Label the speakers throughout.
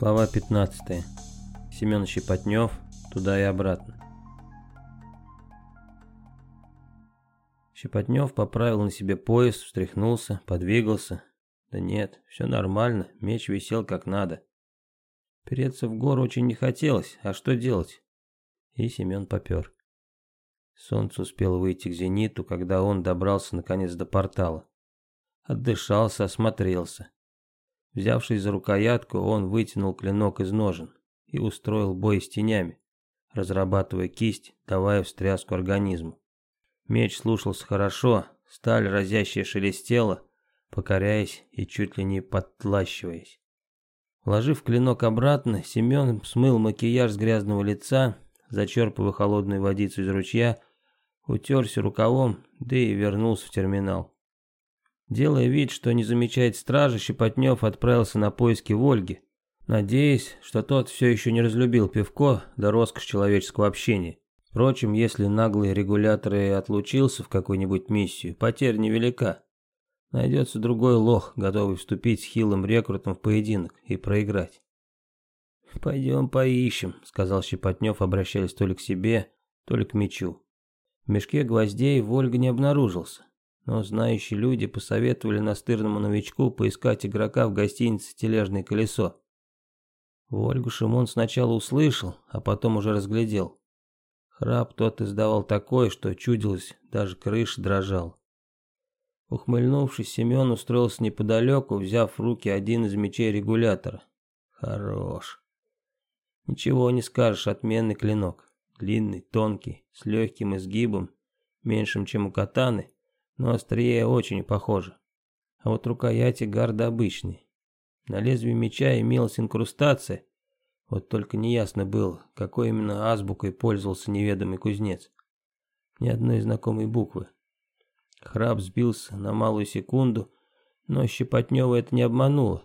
Speaker 1: Глава 15. Семен Щепотнев. Туда и обратно. Щепотнев поправил на себе пояс, встряхнулся, подвигался. Да нет, все нормально, меч висел как надо. Переться в гору очень не хотелось, а что делать? И Семен попер. Солнце успело выйти к зениту, когда он добрался наконец до портала. Отдышался, осмотрелся. Взявшись за рукоятку, он вытянул клинок из ножен и устроил бой с тенями, разрабатывая кисть, давая встряску организму. Меч слушался хорошо, сталь разящая шелестела, покоряясь и чуть ли не подтлащиваясь. Вложив клинок обратно, Семен смыл макияж с грязного лица, зачерпывая холодную водицу из ручья, утерся рукавом, да и вернулся в терминал. Делая вид, что не замечает стражи, Щепотнев отправился на поиски Вольги, надеясь, что тот все еще не разлюбил пивко до роскошь человеческого общения. Впрочем, если наглый регулятор и отлучился в какую-нибудь миссию, потеря невелика. Найдется другой лох, готовый вступить с хилым рекрутом в поединок и проиграть. «Пойдем поищем», — сказал Щепотнев, обращаясь то ли к себе, то ли к мечу. В мешке гвоздей Вольга не обнаружился но знающие люди посоветовали настырному новичку поискать игрока в гостинице «Тележное колесо». Ольгу Шимон сначала услышал, а потом уже разглядел. Храп тот издавал такой, что чудилось, даже крыша дрожал. Ухмыльнувшись, Семен устроился неподалеку, взяв в руки один из мечей регулятора. Хорош. Ничего не скажешь, отменный клинок. Длинный, тонкий, с легким изгибом, меньшим, чем у катаны, но острие очень похоже. А вот рукояти гарда обычные. На лезвии меча имелась инкрустация, вот только неясно было, какой именно азбукой пользовался неведомый кузнец. Ни одной знакомой буквы. Храб сбился на малую секунду, но Щепотнева это не обмануло.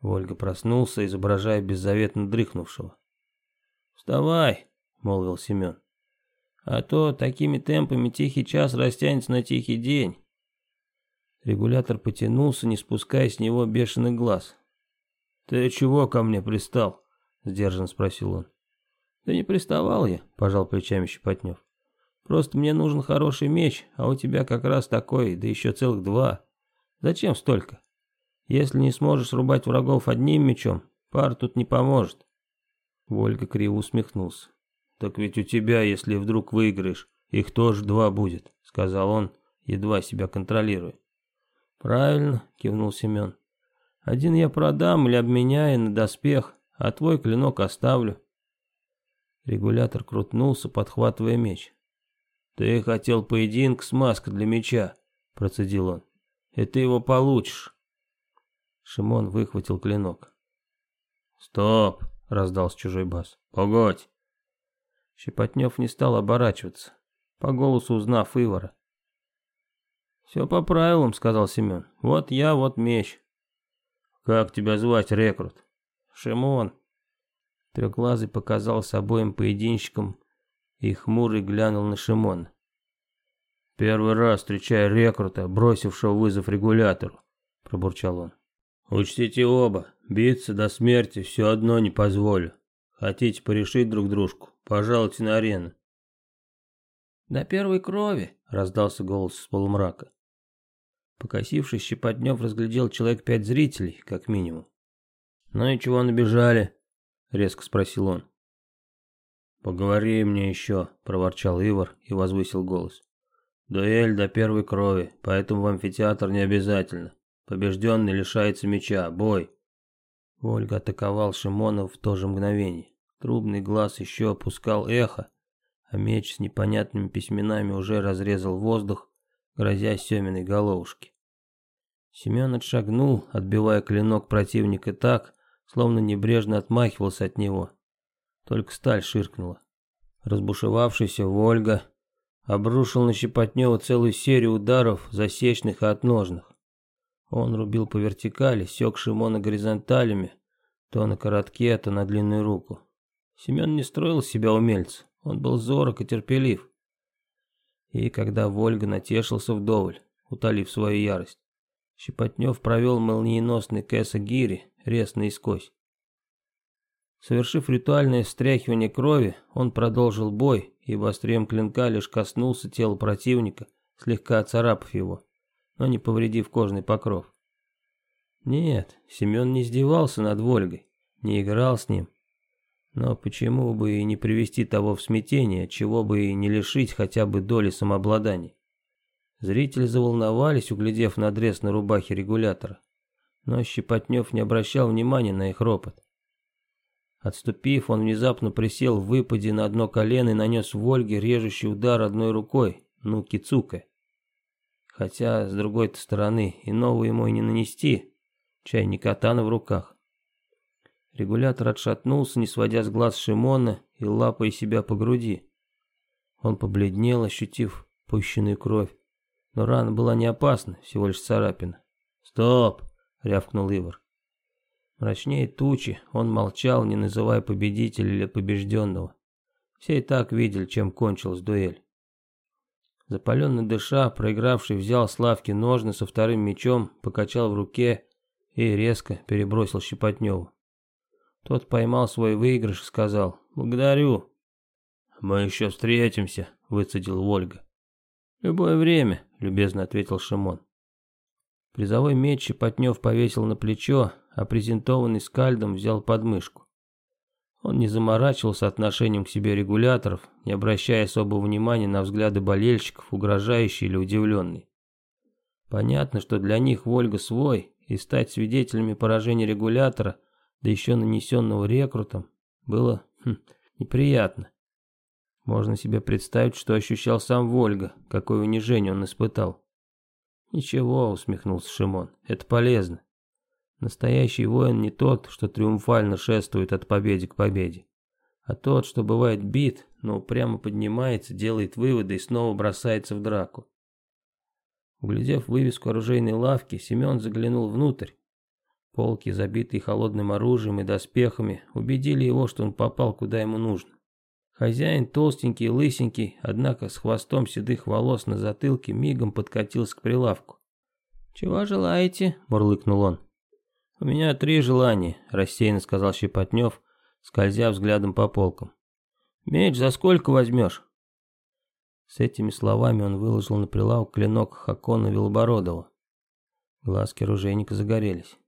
Speaker 1: Вольга проснулся, изображая беззаветно дрыхнувшего. «Вставай!» — молвил Семен. А то такими темпами тихий час растянется на тихий день. Регулятор потянулся, не спуская с него бешеный глаз. «Ты чего ко мне пристал?» — сдержанно спросил он. «Да не приставал я», — пожал плечами Щепотнев. «Просто мне нужен хороший меч, а у тебя как раз такой, да еще целых два. Зачем столько? Если не сможешь рубать врагов одним мечом, пар тут не поможет». Вольга криво усмехнулся. Так ведь у тебя, если вдруг выиграешь, их тоже два будет, сказал он, едва себя контролируя. Правильно, кивнул Семен. Один я продам или обменяю на доспех, а твой клинок оставлю. Регулятор крутнулся, подхватывая меч. «Ты хотел поединок с маской для меча», — процедил он. «И ты его получишь». Шимон выхватил клинок. «Стоп!» — раздался чужой бас. «Погодь!» Щепотнев не стал оборачиваться, по голосу узнав Ивара. «Все по правилам», — сказал Семен. «Вот я, вот меч». «Как тебя звать, рекрут?» «Шимон». Трехглазый показал с обоим поединщикам и хмурый глянул на Шимон. «Первый раз встречаю рекрута, бросившего вызов регулятору», — пробурчал он. «Учтите оба, биться до смерти все одно не позволю. Хотите порешить друг дружку? Пожалуйте на арену. «На первой крови!» — раздался голос с полумрака. Покосившись, Щепотнев разглядел человек пять зрителей, как минимум. «Ну и чего набежали?» — резко спросил он. «Поговори мне еще», — проворчал Ивар и возвысил голос. «Дуэль до первой крови, поэтому в амфитеатр не обязательно. Побежденный лишается меча. Бой!» Ольга атаковал Шимонов в то же мгновение. Трубный глаз еще опускал эхо, а меч с непонятными письменами уже разрезал воздух, грозя Семиной головушке. Семен отшагнул, отбивая клинок противника так, словно небрежно отмахивался от него. Только сталь ширкнула. Разбушевавшийся Вольга обрушил на Щепотнева целую серию ударов, засечных и отножных. Он рубил по вертикали, сёк Шимона горизонталями, то на коротке, то на длинную руку. Семен не строил себя умельца, он был зорок и терпелив. И когда Вольга натешился вдоволь, утолив свою ярость, Щепотнев провел молниеносный Кэса Гири, рез наискось. Совершив ритуальное встряхивание крови, он продолжил бой, ибо острием клинка лишь коснулся тела противника, слегка царапав его, но не повредив кожный покров. Нет, Семен не издевался над Вольгой, не играл с ним, но почему бы и не привести того в смятение, чего бы и не лишить хотя бы доли самообладания? Зрители заволновались, углядев надрез на рубахе регулятора. Но Щепотнев не обращал внимания на их ропот. Отступив, он внезапно присел в выпаде на одно колено и нанес Вольге режущий удар одной рукой, ну кицука. Хотя, с другой стороны, иного ему и не нанести, чай не катана в руках. Регулятор отшатнулся, не сводя с глаз Шимона и лапая себя по груди. Он побледнел, ощутив пущенную кровь. Но рана была не опасна, всего лишь царапина. «Стоп!» — рявкнул Ивар. Мрачнее тучи, он молчал, не называя победителя или побежденного. Все и так видели, чем кончилась дуэль. Запаленный дыша, проигравший взял с лавки ножны со вторым мечом, покачал в руке и резко перебросил Щепотневу. Тот поймал свой выигрыш и сказал «Благодарю». «Мы еще встретимся», — выцедил Вольга. «Любое время», — любезно ответил Шимон. Призовой меч Щепотнев повесил на плечо, а презентованный скальдом взял подмышку. Он не заморачивался отношением к себе регуляторов, не обращая особого внимания на взгляды болельщиков, угрожающие или удивленные. Понятно, что для них Вольга свой, и стать свидетелями поражения регулятора да еще нанесенного рекрутом, было хм, неприятно. Можно себе представить, что ощущал сам Вольга, какое унижение он испытал. «Ничего», — усмехнулся Шимон, — «это полезно. Настоящий воин не тот, что триумфально шествует от победы к победе, а тот, что бывает бит, но упрямо поднимается, делает выводы и снова бросается в драку». Углядев вывеску оружейной лавки, Семен заглянул внутрь Полки, забитые холодным оружием и доспехами, убедили его, что он попал куда ему нужно. Хозяин толстенький и лысенький, однако с хвостом седых волос на затылке мигом подкатился к прилавку. «Чего желаете?» – мурлыкнул он. «У меня три желания», – рассеянно сказал Щепотнев, скользя взглядом по полкам. «Меч за сколько возьмешь?» С этими словами он выложил на прилавок клинок Хакона Велобородова. Глазки ружейника загорелись.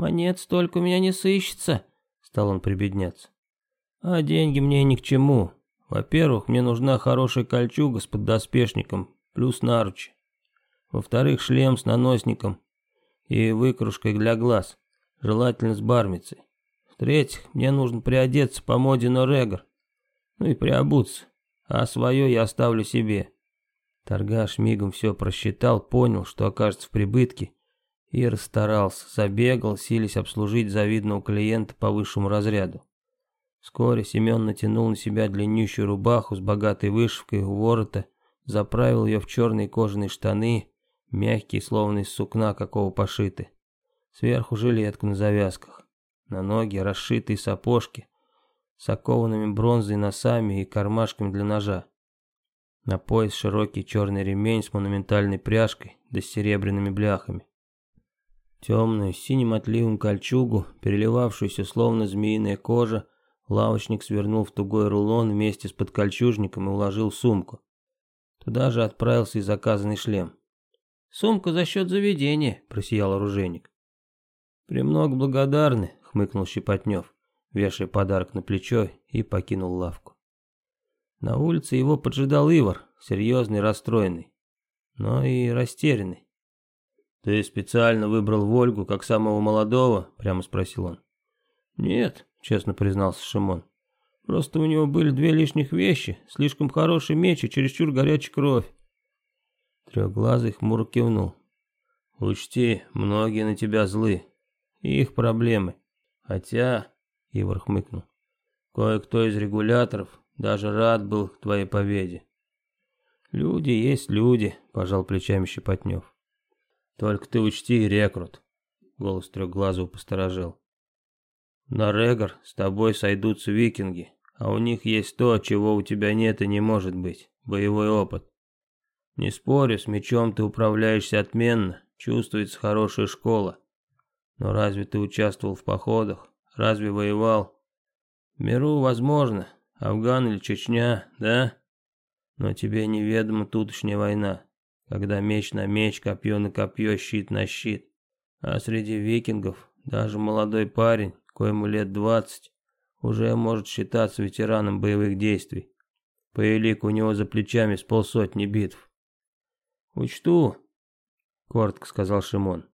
Speaker 1: Монет столько у меня не сыщется», — стал он прибедняться. «А деньги мне ни к чему. Во-первых, мне нужна хорошая кольчуга с поддоспешником, плюс наручи. Во-вторых, шлем с наносником и выкружкой для глаз, желательно с бармицей. В-третьих, мне нужно приодеться по моде Норегор, ну и приобуться, а свое я оставлю себе». Торгаш мигом все просчитал, понял, что окажется в прибытке, Ир старался, забегал, сились обслужить завидного клиента по высшему разряду. Вскоре Семен натянул на себя длиннющую рубаху с богатой вышивкой у ворота, заправил ее в черные кожаные штаны, мягкие, словно из сукна какого пошиты. Сверху жилетку на завязках, на ноги расшитые сапожки с окованными бронзой носами и кармашками для ножа. На пояс широкий черный ремень с монументальной пряжкой да с серебряными бляхами. Темную, с синим отливом кольчугу, переливавшуюся словно змеиная кожа, лавочник свернул в тугой рулон вместе с подкольчужником и уложил в сумку. Туда же отправился и заказанный шлем. «Сумка за счет заведения», — просиял оружейник. «Премного благодарны», — хмыкнул Щепотнев, вешая подарок на плечо и покинул лавку. На улице его поджидал Ивар, серьезный, расстроенный, но и растерянный. «Ты специально выбрал Вольгу как самого молодого?» — прямо спросил он. «Нет», — честно признался Шимон. «Просто у него были две лишних вещи, слишком хороший меч и чересчур горячая кровь». Трехглазый хмуро кивнул. «Учти, многие на тебя злы. Их проблемы. Хотя...» — Ивар хмыкнул. «Кое-кто из регуляторов даже рад был твоей победе». «Люди есть люди», — пожал плечами Щепотнев. Только ты учти, рекрут. Голос трехглазого посторожил. На Регор с тобой сойдутся викинги, а у них есть то, чего у тебя нет и не может быть. Боевой опыт. Не спорю, с мечом ты управляешься отменно, чувствуется хорошая школа. Но разве ты участвовал в походах? Разве воевал? В миру возможно, Афган или Чечня, да? Но тебе неведома тутошняя война когда меч на меч, копье на копье, щит на щит. А среди викингов даже молодой парень, коему лет двадцать, уже может считаться ветераном боевых действий. По элику у него за плечами с полсотни битв. «Учту», — коротко сказал Шимон.